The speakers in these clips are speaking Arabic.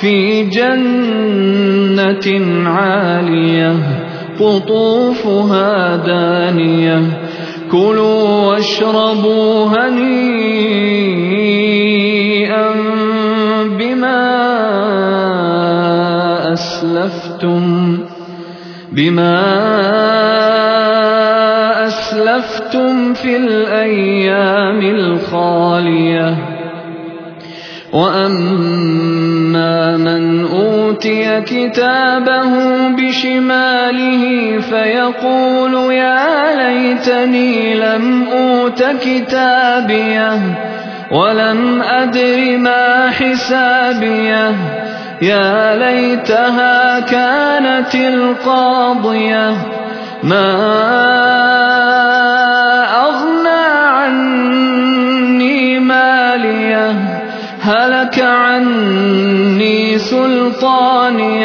فِي جَنَّةٍ عَالِيَةٍ قُطُوفُهَا دَانِيَةٌ. كُلُوا وَاشْرَبُوا هَنِيئًا بِمَا أَسْلَفْتُمْ فِي الْأَيَّامِ الْخَالِيَةِ. وَأَمَّا مَنْ أُوتِيَ كِتَابَهُ بِشِمَالِهِ فَيَقُولُ يَا لَيْتَنِي لَمْ أُوتَ كِتَابِيَهْ وَلَمْ أَدْرِ مَا حِسَابِيَهْ. يَا لَيْتَهَا كَانَتِ الْقَاضِيَةَ. مَا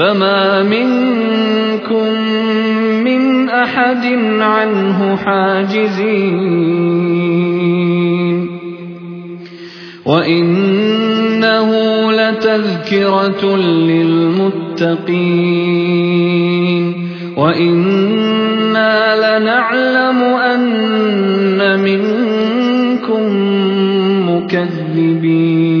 فما منكم من أحد عنه حاجزين وإنه لتذكرة للمتقين وإنا لنعلم أن منكم مكذبين